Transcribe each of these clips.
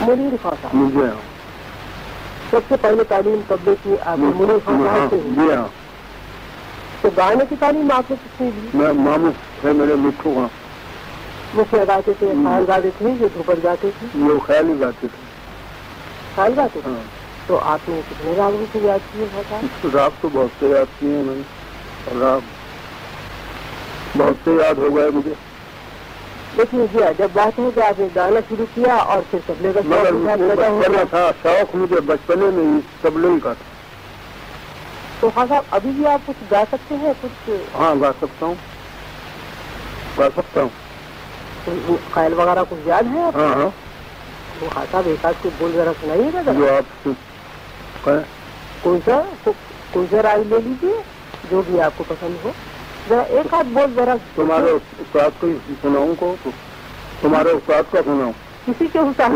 منیر خان صاحب۔ سب سے پہلے تعلیم تبدیل کی آپ نے منیر خان صاحب سے تو گانے کی تعلیم آپ نے دی؟ میں ماموں تھے میرے مٹھو ہاں۔ مکھیا گاتے تھے؟ خیال گاتے تھے جو دھوپر گاتے تھے؟ وہ خیال ہی گاتے تھے۔ خیال گاتے تھے؟ تو آپ نے کتنے راگوں سے یاد کیے رات تو بہت سے یاد کیے ہیں میں نے۔ رات بہت سے یاد ہو گئے مجھے۔ دیکھیے جی جب بات ہے کہ آپ نے گانا شروع کیا اور پھر تبلے کا شوق تھا شوق مجھے بچپنے میں ہی تبلے کا تھا۔ تو خان صاحب ابھی بھی آپ کچھ گا سکتے ہیں؟ کچھ ہاں گا سکتا ہوں۔ گا سکتا ہوں۔ خیال وغیرہ کچھ یاد ہے؟ ہاں ہاں۔ وہ خان صاحب ایک آدھ کو بول ذرا سنائیے گا جو آپ کوئی سا کوئی سا رائے لے لیجیے جو بھی آپ کو پسند ہو۔ ذرا ایک آدھ بول ذرا۔ تمہارے استاد کو سناؤں کو؟ تمہارے استاد کا سناؤں؟ کسی کے حساب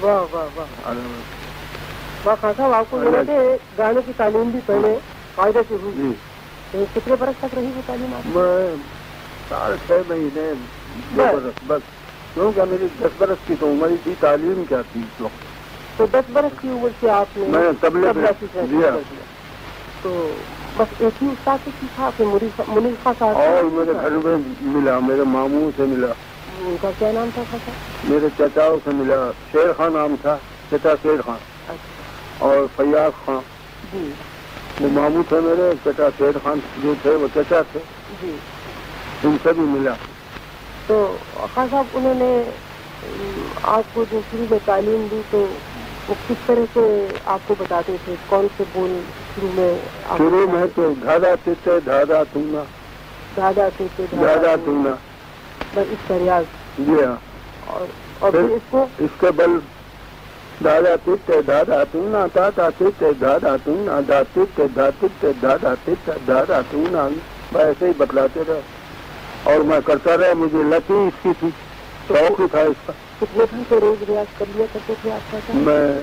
واہ واہ واہ۔ خان صاحب آپ کو میرے سے گانے کی تعلیم بھی پہلے قاعدے سے ہوئی۔ جی۔ کتنے برس تک رہی وہ تعلیم؟ میں سال چھ مہینے برس بس۔ کیونکہ میری دس برس کی تو عمر تھی تعلیم کیا تھی اس وقت؟ تو دس برس کی عمر سے آپ نے میں تبلے تو بس ایک ہی استاد سے سیکھا آپ نے خان صاحب اور میرے؟ گھر میں ملا میرے ماموں سے ملا۔ ان کا کیا نام تھا خان صاحب میرے چچاؤں سے ملا شیر خان نام تھا چچا شیر خان۔ اچھا۔ اور فیاض خان۔ جی۔ وہ ماموں تھے میرے چچا شیر خان جو تھے وہ چچا تھے۔ جی۔ ان سے بھی ملا۔ تو خان صاحب انہوں نے آپ کو جو شروع میں تعلیم دی تو وہ کس طرح سے آپ کو بتاتے تھے؟ کون سے بول شروع میں شروع میں تو دھادا تیتے دھادا تونگا تھے؟ دادا تھے دھادا تونگا بس اس کا ریاض جی ہاں۔ اور اس کو اس کے بل دادا تونگا ایسے ہی بتلاتے رہے اور میں کرتا رہا مجھے لتی اس کی تھی۔ شوق ہی تھا اس کا۔ کتنے گھنٹے روز ریاض کر لیا کرتے تھے آپ کا؟ میں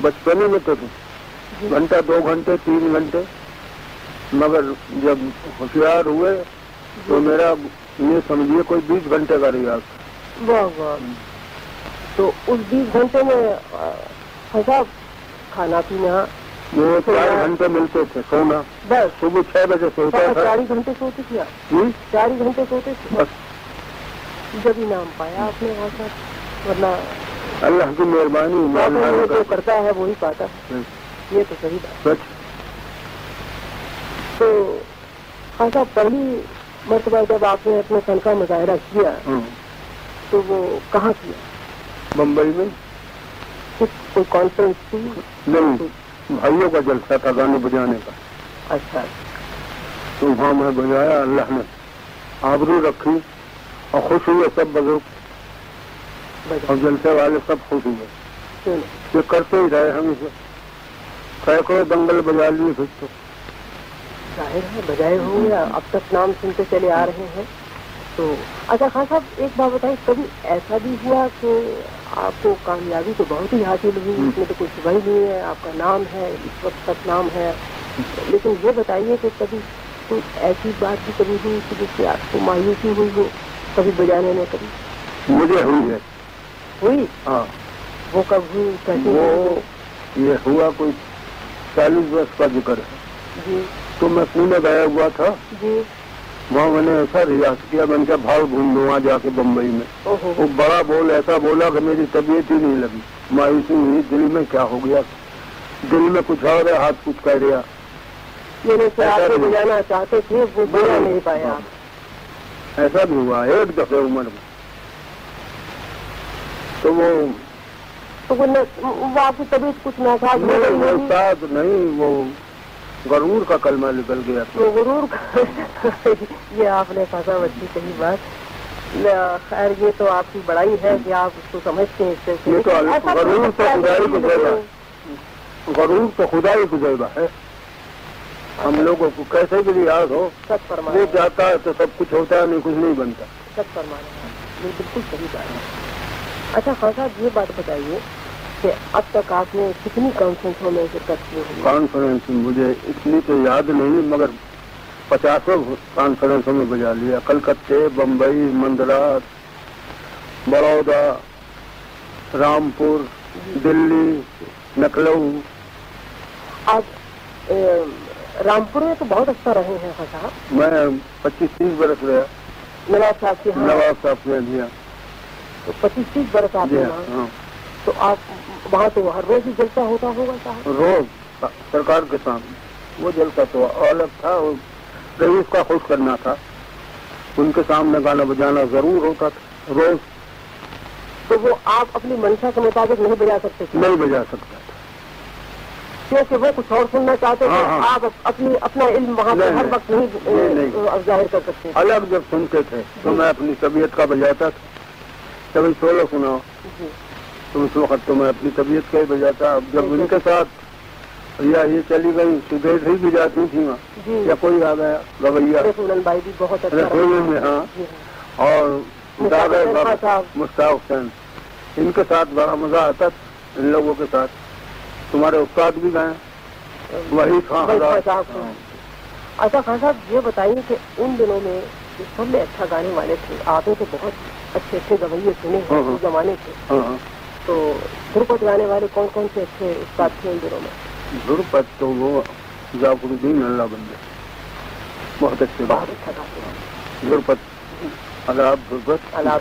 بچپنے میں تو جی۔ گھنٹہ دو گھنٹے تین گھنٹے۔ مگر جب ہوشیار ہوئے تو میرا یہ سمجھیے کوئی بیس گھنٹے کا ریاض۔ واہ واہ۔ تو اس بیس گھنٹے میں صاحب کھانا پینا۔ وہ چار گھنٹے ملتے تھے سونا۔ بس۔ صبح چھ بجے سوتا تھا۔ چار ہی گھنٹے سوتے تھے۔ جی؟ چار ہی گھنٹے سوتے تھے۔ بس۔ جب انعام پایا آپ نے وہاں صاحب ورنہ اللہ کی مہربانی جو کرتا ہے وہی پاتا۔ کا یہ تو صحیح بات۔ تو خان صاحب پہلی مرتبہ جب آپ نے اپنے فن کا مظاہرہ کیا۔ تو وہ کہاں کیا؟ بمبئی میں۔ کوئی کانفرنس تھی نہیں بھائیوں کا جلسہ تھا گانے بجانے کا۔ اچھا۔ تو وہاں میں بجایا اللہ نے آبرو رکھی اور خوش ہوئے سب بزرگ۔ اور جلسے والے سب خوش ہوئے؟ یہ کرتے ہی رہے ہم اسے۔ سینکڑوں دنگل بجا لیے پھر تو۔ ظاہر ہے بجائے ہوں گے اب تک نام سنتے چلے آ رہے ہیں۔ تو اچھا خان صاحب ایک بات بتائیے کبھی ایسا بھی ہوا کہ آپ کو کامیابی تو بہت ہی حاصل ہوئی اس میں تو کوئی شبہ ہی نہیں ہے آپ کا نام ہے اس وقت تک نام ہے۔ لیکن یہ بتائیے کہ کبھی کوئی ایسی بات بھی کبھی ہوئی کہ جس سے آپ کو مایوسی ہوئی ہو؟ کبھی بجانے میں کبھی؟ مجھے ہوئی ہے۔ ہوئی؟ ہاں۔ وہ کب ہوئی؟ کیسے؟ یہ ہوا کوئی چالیس برس کا ذکر ہے۔ جی۔ تو میں پونے گیا ہوا تھا۔ جی۔ وہاں میں نے ایسا ریاض کیا میں نے کہا بھاؤ ڈھونڈ لوں وہاں جا کے بمبئی میں۔ وہ بڑا بول ایسا بولا کہ میری طبیعت ہی نہیں لگی۔ مایوسی ہوئی دل میں کیا ہو گیا؟ دل میں کچھ اور ہے ہاتھ کچھ کہہ رہا۔ بجانا چاہتے تھے وہ بولا نہیں پایا۔ ایسا بھی ہوا ایک دفعہ عمر میں۔ تو وہ نہ- آپ کی طبیعت کچھ ناساز ہو نہیں، وہ غرور کا کلمہ نکل گیا تو غرور یہ آپ نے پھنسا بچی صحیح بات۔ خیر یہ تو آپ کی بڑائی ہے کہ آپ اس کو سمجھتے ہیں غرور تو خدا ہی گزرا غرور تو خدا ہی گزرا ہے۔ ہم اچھا۔ لوگوں کو کیسے بھی یاد ہو سب فرمان یہ جاتا ہے تو سب کچھ ہوتا ہے نہیں کچھ نہیں بنتا۔ سب فرمان یہ بالکل صحیح بات ہے۔ اچھا خاصا یہ بات بتائیے۔ کہ اب تک آپ نے کتنی کانفرنسوں میں کانفرنس مجھے اتنی تو یاد نہیں مگر پچاسوں کانفرنسوں میں بجا لیا۔ کلکتے بمبئی مندرا بڑودا رامپور دلی لکھنؤ آج رامپور میں تو بہت اچھا رہے ہیں میں پچیس تیس برس رہا۔ نواب صاحب نواب صاحب دیا پچیس تیس برس آپ تو آپ وہاں تو ہر روز ہی جلتا ہوتا ہوگا روز؟ سرکار کے سامنے۔ وہ جلتا تو الگ تھا اس کا خوش کرنا تھا۔ ان کے سامنے گانا بجانا ضرور ہوتا تھا روز۔ تو وہ آپ اپنی منشا کے مطابق نہیں بجا سکتے نہیں بجا سکتا کیونکہ وہ کچھ اور سننا چاہتے ہیں ہاں۔ آپ اپنی اپنا علم وہاں پر ہر وقت نہیں ظاہر کر سکتے الگ جب سنتے تھے تو جی۔ میں اپنی طبیعت کا بجاتا تھا۔ کبھی سولہ سناؤ۔ جی۔ تو اس وقت تو میں اپنی طبیعت کا ہی بجاتا اب جب ان کے ساتھ یا یہ چلی گئی سگریٹ ہی بجاتی تھی وہاں جی۔ یا کوئی آ گیا رویہ رسوئی میں ہاں۔ اور مشتاق حسین ان کے ساتھ بڑا مزہ آتا تھا ان لوگوں کے ساتھ۔ تمہارے استاد بھی گئے وہی خان اچھا خان صاحب یہ بتائیے کہ ان دنوں میں سب میں اچھا گانے والے تھے آپ نے تو بہت اچھے اچھے گویے سنے ہاں، ہاں۔ زمانے کے۔ ہاں، تو دھرپت گانے والے کون کون سے اچھے استاد تھے ان دنوں میں؟ دھرپت تو وہ ذاکر الدین اللہ بندے بہت اچھے بہت اچھا دھرپت غربت الاب دھرپت الاب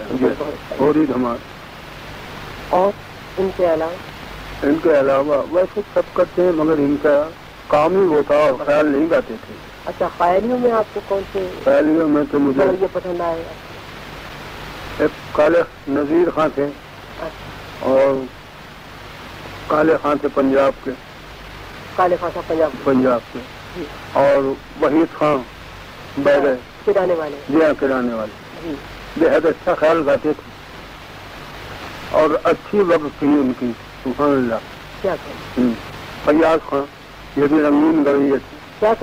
اور ان کے علاوہ؟ ان کے علاوہ ویسے سب کرتے ہیں مگر ان کا کام ہی وہ تھا اور خیال نہیں گاتے تھے۔ اچھا خیالیوں میں آپ کو کون سے خیالیوں میں تو مجھے یہ پسند آئے؟ گا ایک کالے نذیر خان تھے۔ اور کالے خان سے پنجاب کے۔ کالے خان صاحب پنجاب پنجاب کے۔ جی۔ اور وحید خان بیرے کرانے والے۔ جی ہاں کرانے والے۔ جی۔ بےحد اچھا خیال گاتے تھے۔ اور اچھی وقت تھی ان کی سبحان اللہ۔ کیا فیاض خان یہ بھی رنگین گڑی گویت کیا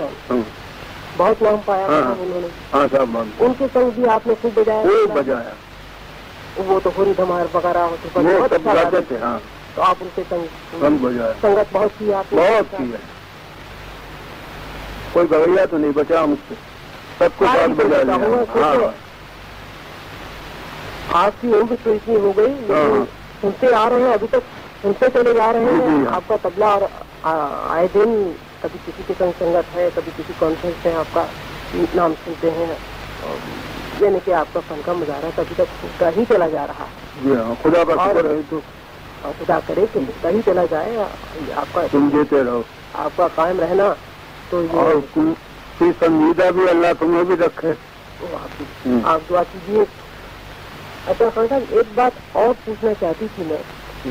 بہت نام پایا ہاں, ہاں۔, ہاں صاحب ان کے سنگ بھی آپ نے خوب بجایا۔ خوب بجایا۔ وہ تو ہری دھمار وغیرہ ہوتے تو آپ ان سے سنگت بہت کی آپ بہت کی ہے۔ کوئی بگڑیا تو نہیں بچا ہم سے۔ سب کو ساتھ بجا لیا۔ ہاں۔ آپ کی عمر تو اتنی ہو گئی ہاں۔ سنتے آ رہے ہیں ابھی تک سنتے چلے جا رہے ہیں۔ جی، جی۔ آپ کا تبلا اور آئے دن کبھی کسی کے سنگ سنگت ہے کبھی کسی کانفرنس ہے آپ کا نام سنتے ہیں۔ یعنی کہ آپ کا فن کا مظاہرہ کبھی تک چھوٹتا ہی چلا جا رہا ہے۔ جی ہاں، خدا کا خدا کرے کہ چھوٹتا ہی چلا جائے۔ آپ کا تم رہو۔ آپ کا قائم رہنا تو یہ سنجیدہ بھی اللہ تمہیں بھی رکھے۔ آپ دعا کیجیے۔ اچھا خان صاحب ایک بات اور پوچھنا چاہتی تھی میں۔ جی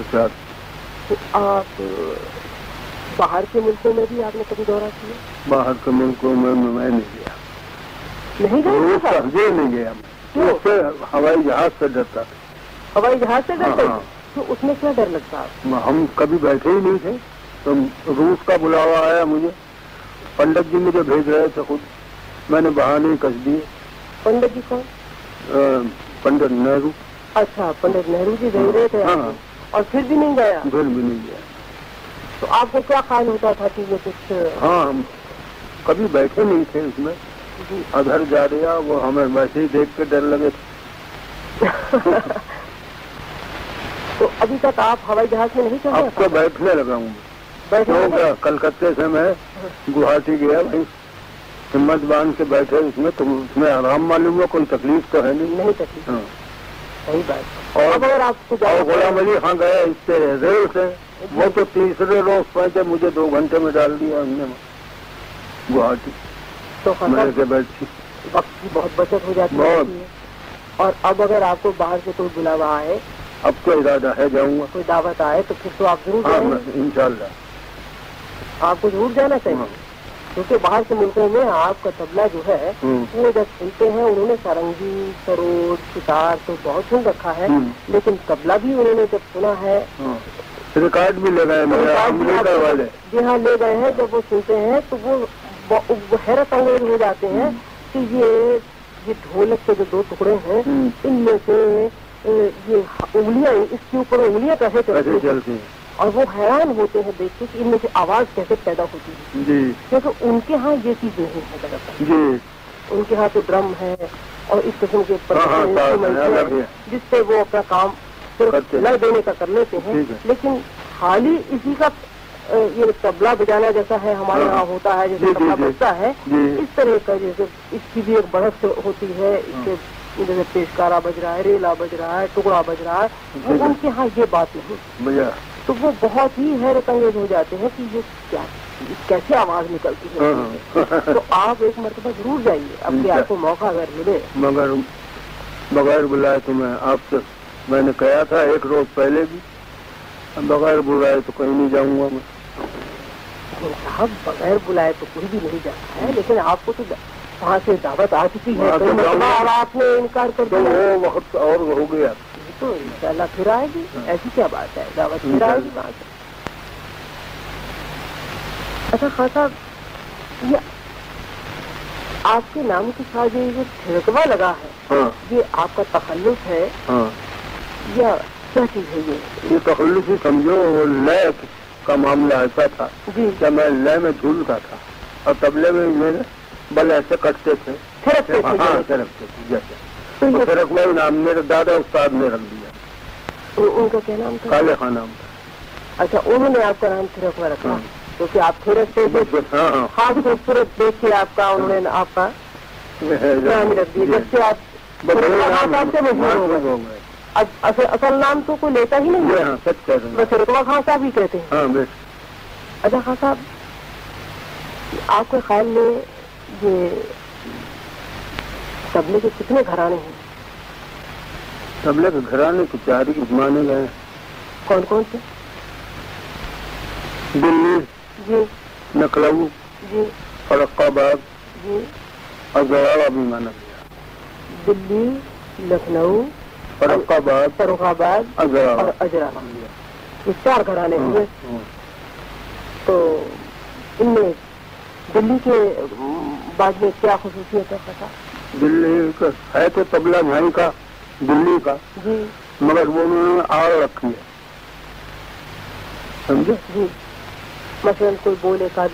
آپ باہر کے ملکوں میں بھی آپ نے کبھی دورہ کیا؟ باہر کے ملکوں میں میں نے نہیں گئے نہیں گیا ہوائی جہاز سے ڈرتا۔ ہوائی جہاز سے ڈرتا ہاں, ہاں۔ تو اس میں کیا ڈر لگتا ہم کبھی بیٹھے ہی نہیں تھے۔ تو روس کا بلاوا آیا مجھے۔ پنڈت جی مجھے بھیج رہے تھے خود۔ میں نے بہانے کس دیے۔ پنڈت جی کون؟ پنڈت نہرو۔ اچھا پنڈت نہرو جی بھیج رہے تھے ہاں۔ اور پھر بھی نہیں گیا؟ پھر بھی نہیں گیا۔ تو آپ کو کیا خیال ہوتا تھا کہ یہ کچھ ہاں ہم کبھی بیٹھے نہیں تھے اس میں۔ ادھر جا رہا وہ ہمیں ویسے ہی دیکھ کے ڈر لگے تو ابھی تک آپ ہوائی جہاز میں نہیں آپ؟ کو بیٹھنے لگا ہوں۔ کلکتے سے میں گوہاٹی گیا بھائی۔ ہمت بان کے بیٹھے اس میں تو اس میں آرام معلوم ہوا کوئی تکلیف تو ہے نہیں۔ نہیں تکلیف۔ ہاں۔ اور غلام علی خان گئے اس سے ریل سے وہ تو تیسرے روز پہنچے مجھے دو گھنٹے میں ڈال دیا ہم نے۔ گوہاٹی۔ تو جی۔ وقت کی بہت بچت ہو جاتی ہے۔ اور اب اگر آپ کو باہر سے کوئی بلاوا آئے اب کوئی ارادہ ہے جاؤں گا۔ کوئی دعوت آئے تو پھر تو آپ ضرور ہاں، جائیں۔ انشاءاللہ۔ آپ کو ضرور جانا چاہیے۔ ہاں۔ کیونکہ باہر کے ملکوں میں آپ کا طبلہ جو ہے وہ جب سنتے ہیں انہوں نے سارنگی سروج ستار تو بہت سن رکھا ہے لیکن طبلہ بھی انہوں نے جب سنا ہے۔ ہاں۔ ریکارڈ بھی لے گئے جی ہاں لے گئے ہیں۔ جب وہ سنتے ہیں تو وہ حیرت انگیز ہو جاتے ہیں کہ یہ یہ ڈھولک کے جو دو ٹکڑے ہیں۔ ان میں سے یہ انگلیاں اس کے اوپر انگلیاں کیسے چلتی ہیں اور وہ حیران ہوتے ہیں دیکھ کے کہ ان میں سے آواز کیسے پیدا ہوتی ہے جی کیونکہ ان کے ہاں یہ چیز نہیں ہے جی ان کے ہاں تو ڈرم ہے اور اس قسم کے ہاں، ہاں،۔ جس سے وہ اپنا کام صرف۔ لڑ دینے کا کر لیتے ہیں۔ لیکن حالی اسی کا یہ تبلا بجانا جیسا ہے ہمارے ہاں۔ یہاں ہوتا ہے جیسے جی، جی، تبلا جی۔ بجتا ہے۔ اس طرح کا جیسے اس کی بھی ایک بڑھت ہوتی ہے اس سے جیسے پیشکارا بج رہا ہے ریلا بج رہا ہے ٹکڑا بج رہا ہے۔ ان کے ہاں یہ بات نہیں تو وہ بہت ہی حیرت انگیز ہو جاتے ہیں کہ یہ کیا کیسے آواز نکلتی ہے ہاں۔ تو آپ ایک مرتبہ ضرور جائیے اب کہ آپ کو موقع اگر ملے مگر بغیر بلائے تو میں آپ سے میں نے کہا تھا ایک روز پہلے بھی بغیر بلائے تو کہیں نہیں جاؤں گا میں صاحب بغیر بلائے تو کوئی بھی نہیں جاتا ہے لیکن آپ کو تو وہاں سے دعوت آ چکی ہے۔ اور آپ نے انکار کر دیا۔ وہ وقت اور ہو گیا۔ تو انشاءاللہ پھر آئے گی ایسی کیا بات ہے؟ دعوت پھر آئے گی وہاں سے۔ اچھا خان صاحب یہ آپ کے نام کے ساتھ یہ جو تھرکوا لگا ہے ہاں۔ یہ آپ کا تخلص ہے؟ ہاں۔ یا کیا چیز ہے یہ؟ یہ تخلص ہی سمجھو لے کا معاملہ ایسا تھا جی۔ کہ میں لے میں جھولتا تھا اور تبلے میں میرے بل ایسے کٹتے تھے ہاں تھے۔ جیسے۔ تو نام میرے دادا استاد نے رکھ دیا۔ ان ان کا کیا نام تھا؟ کالے خان نام تھا۔ اچھا انہوں نے آپ کا نام تھرکوا رکھا۔ ہاں۔ کیونکہ آپ تھرکتے تھے ہاں خاص خوبصورت دیکھ کے آپ کا انہوں نے آپ کا نام رکھ دیا۔ جب سے آپ سے ہو گئے۔ اصل نام تو کوئی لیتا ہی نہیں ہے۔ ہاں سچ کہہ رہے ہیں بس رکوا خان صاحب ہی کہتے ہیں۔ ہاں اچھا خان صاحب آپ کے خیال میں یہ تبلے کے کتنے گھرانے ہیں؟ تبلے کے گھرانے کے چار ہی مانے گئے کون کون سے؟ دلی جی۔ لکھنؤ جی۔ فرق آباد جی۔ اور گواڑا بھی مانا گیا۔ دلی لکھنؤ فرق آباد فروخ آباد اور اجرا یہ چار گھرانے ہوئے۔ تو ان میں دلی کے بعد میں کیا خصوصیت ہے پتا؟ دلی کا ہے تو تبلا بھائی کا دلی کا. جی. مگر وہ انہوں نے آڑ رکھی ہے سمجھے؟ جی. مثلاً کوئی بولے کا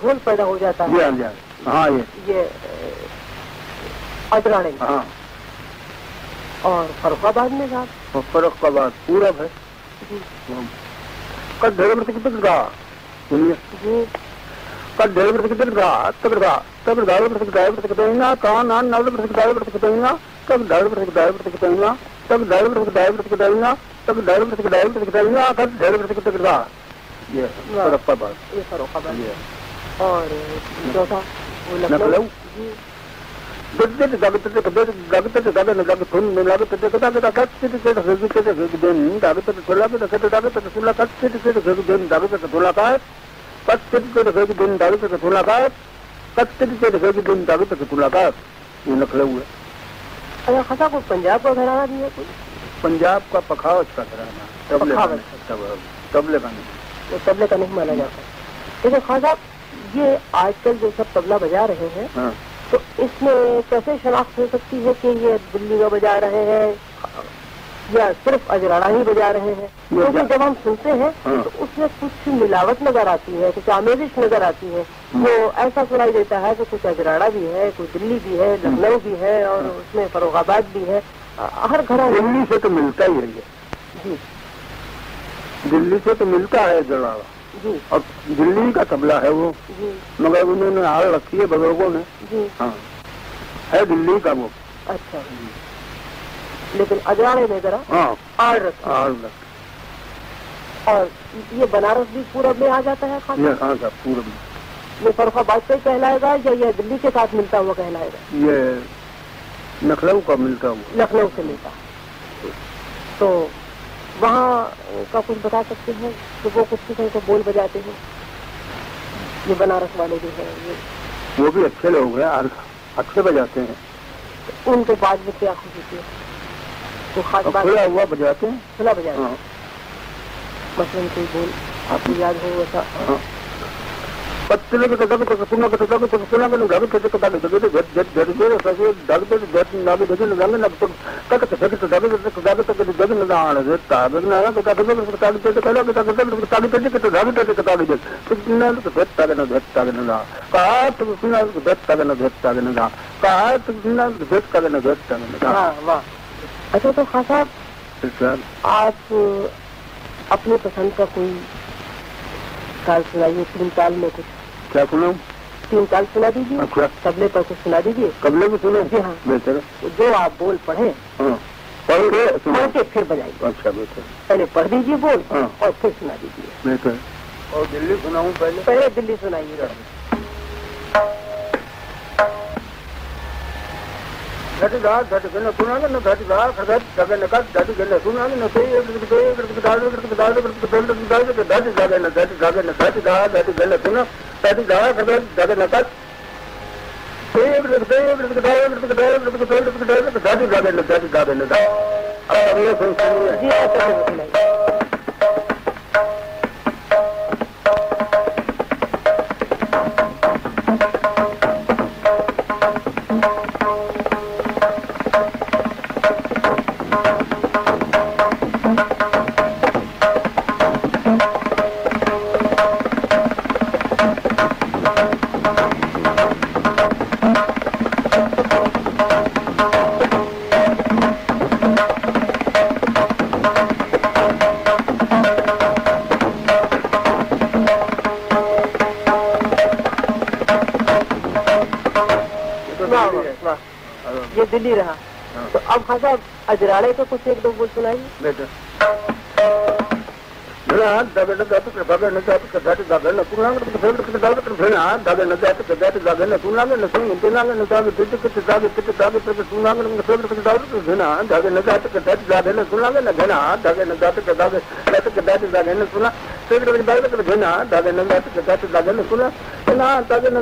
جھول پیدا ہو جاتا جی ہے ہاں جی ہاں ہاں یہ اجرانے ہاں اور فروخ آباد میں صاحب کا بات پورا ہے جی کل ڈھیر کتنے گا جی کل ڈھیر کتنے گا تب گا تب ڈھیر مرتے ڈھیر مرتے کتنے گا کہاں نان نال مرتے ڈھیر مرتے کتنے گا تب ڈھیر کتنے گا تب ڈھیر کتنے گا تب ڈھیر کتنے گا کل ڈھیر کتنے گا یہ فرق کا بات یہ فروخ آباد اور چوتھا وہ لکھنؤ؟ لکھنؤ کا گگتے یہ اچھا خاصا پنجاب کا گھرانہ بھی ہے پنجاب کا پکھاوت کا تبلے کا نہیں، تبلے کا نہیں وہ تبلے کا نہیں مانا جاتا لیکن یہ آج کل جو سب تبلا بجا رہے ہیں ہاں۔ تو اس میں کیسے شناخت ہو سکتی ہے کہ یہ دلی کا بجا رہے ہیں؟ یا صرف اجراڑا ہی بجا رہے ہیں؟ کیونکہ جب ہم سنتے ہیں ہاں۔ تو اس میں کچھ ملاوٹ نظر آتی ہے کچھ آمیزش نظر آتی ہے۔ وہ ایسا سنائی دیتا ہے کہ کچھ اجراڑا بھی ہے کچھ دلی بھی ہے لکھنؤ بھی ہے اور اس میں فروخ آباد بھی ہے۔ ہر گھر دلی سے تو ملتا ہی ہے جی۔ دلی سے تو ملتا ہے جی اور دلی کا تبلا ہے وہ۔ جی۔ مگر انہوں نے آڑ رکھی ہے بزرگوں نے۔ جی۔ ہاں۔ ہے دلی کا وہ۔ اچھا۔ لیکن اجراڑے میں ذرا ہاں۔ آڑ اور یہ بنارس بھی پورب میں آ جاتا ہے خان یہ صاحب پورب میں۔ یہ فروخاباد سے کہلائے گا یا یہ دلی کے ساتھ ملتا ہوا کہلائے گا؟ یہ لکھنؤ کا ملتا ہوں لکھنؤ سے ملتا۔ تو وہاں کا کچھ بتا سکتے ہیں؟ کہ وہ کس قسم کو بول بجاتے ہیں۔ یہ بنارس والے جو ہیں یہ وہ بھی اچھے لوگ ہیں اچھے بجاتے ہیں۔ ان کے بعد میں کیا خصوصی ہے؟ تو خاص بات ہوا بجاتے ہیں؟ کھلا بجاتے ہاں۔ ہیں مثلاً کوئی بول آپ کو یاد ہو ویسا؟ ہاں پتلے کے دگ تک سنا کے دگ تک سنا کے دگ تک دگ تک دگ جت جت جت جت سسے دگ تک جت نہ دگ نہ دگ نہ تک تک تک تک دگ تک دگ تک دگ نہ آن دے تا دگ نہ تو دگ تک تک تک کلا کے دگ تک تک اچھا تو خاص صاحب آپ اپنی پسند کا کوئی تال سنائیے، تین تال میں کچھ۔ کیا سنوں تین تال سنا دیجیے اچھا تبلے پر کچھ سنا دیجیے قبلے میں سنوں جی ہاں۔ بہتر جو آپ بول پڑھیں ہاں۔ پڑھ کے پھر بجائیے۔ اچھا بہتر پہلے پڑھ دیجیے بول ہاں۔ اور پھر سنا دیجیے بہتر اور دلی سناؤں پہلے؟ پہلے دلی سنائیے۔ گا گھٹ گا گھٹ گنا سنا گا نہ گھٹ گا واہ یہ دلی رہا تو اب خاص صاحب اجراڑے کا کچھ ایک دو بول سنائیے بیٹا ہاں دگے نہ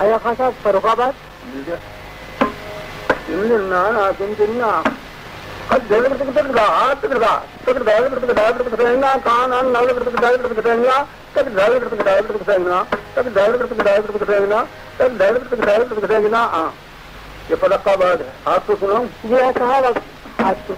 ایا خان صاحب فروخ آباد یہ فلک آباد ہے آپ کو سناؤں جی ہاں صاحب کو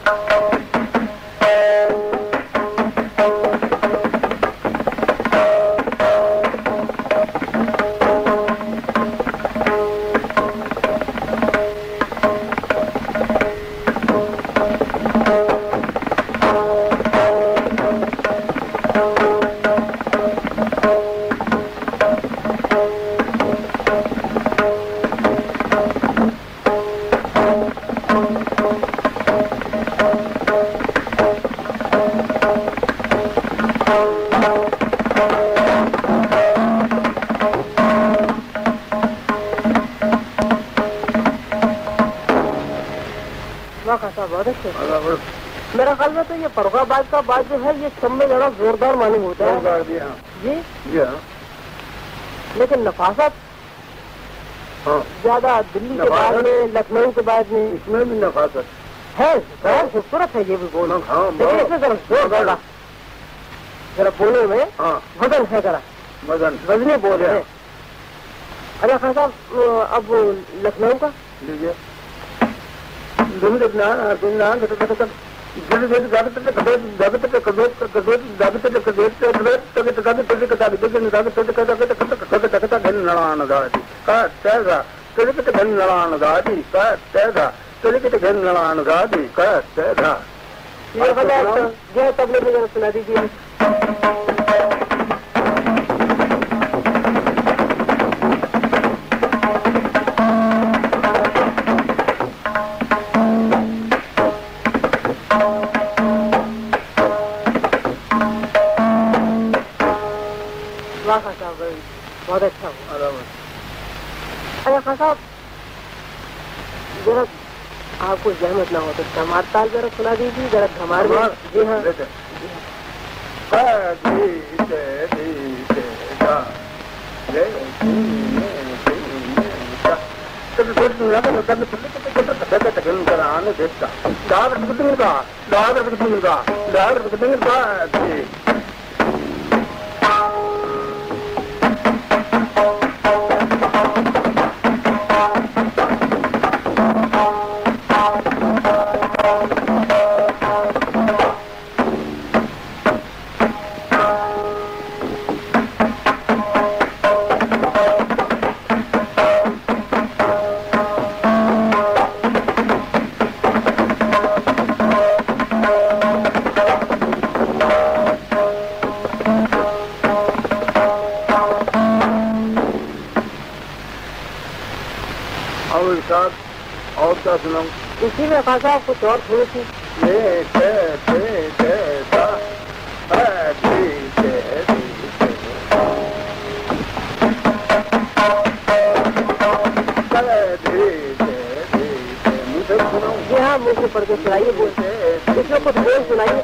میرا خیال میں تو یہ فروخ آباد کا بات جو ہے یہ سب میں زیادہ زوردار معلوم ہوتا ہے۔ جی جی؟ جی ہاں۔ لیکن نفاست؟ ہاں۔ زیادہ دلی کے بعد میں لکھنؤ کے بعد میں۔ اس میں بھی نفاست۔ ہے بہت خوبصورت ہے یہ بھی بول۔ ہاں ذرا زور ذرا بولنے میں وزن ہے ذرا۔ مدن وزنی بول رہے ہیں۔ ارے خان صاحب اب لکھنؤ کا؟ لیجیے۔ یہ سب صاحب جو سنا دیجیے واہ خان صاحب بہت اچھا ہوا ارے خان صاحب ذرا آپ کو زحمت نہ ہو تو دھمار تال ذرا سنا دیجیے ذرا دھمار میں جی ہاں اور ساتھ سناؤں اسی میں خان صاحب کچھ اور تھوڑی سی جی ہاں مجھ پڑھ کے سنائیے اس میں کچھ بول سنائیے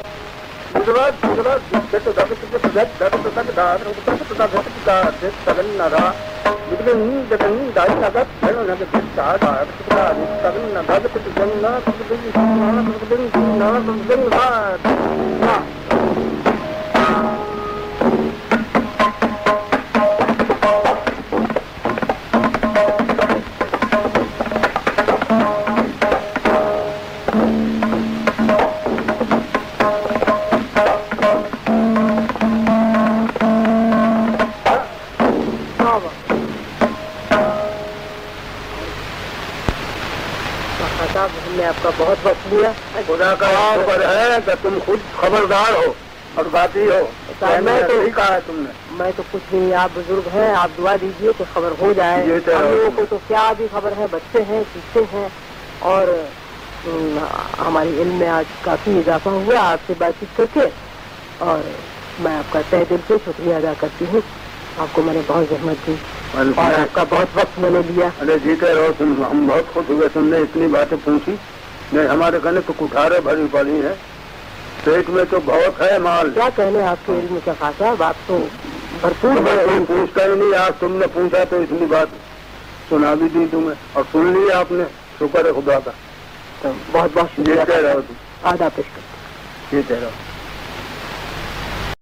ہاں آپ کا بہت وقت لیا۔ خدا کا شکر ہے کہ تم خود خبردار ہو اور باتی ہو۔ میں تو ہی کہا ہے تم نے۔ میں تو کچھ نہیں آپ بزرگ ہیں آپ دعا دیجیے کہ خبر ہو جائے۔ ہم۔ لوگوں کو تو کیا ابھی خبر ہے بچے ہیں سیکھتے ہیں۔ اور ہماری علم میں آج کافی اضافہ ہوا آپ سے بات چیت کر کے۔ اور میں آپ کا تہ دل سے شکریہ ادا کرتی ہوں۔ آپ کو میں نے بہت زحمت دی۔ اور آپ کا بہت وقت میں نے لیا۔ ارے جیتے رہو تم ہم بہت خوش ہوئے تم نے اتنی باتیں پوچھی۔ نہیں ہمارے کہنے تو کٹارے بھری پڑی ہے پیٹ میں تو بہت ہے مال۔ کیا کہنے آپ کے علم کا خاصا صاحب آپ تو بھرپور ہیں پوچھتا ہی نہیں آج تم نے پوچھا تو اتنی بات سنا بھی دی تمہیں۔ اور سن لی آپ نے۔ شکر ہے خدا کا۔ بہت بہت شکریہ۔ آدھا پیش کرتے جیتے رہو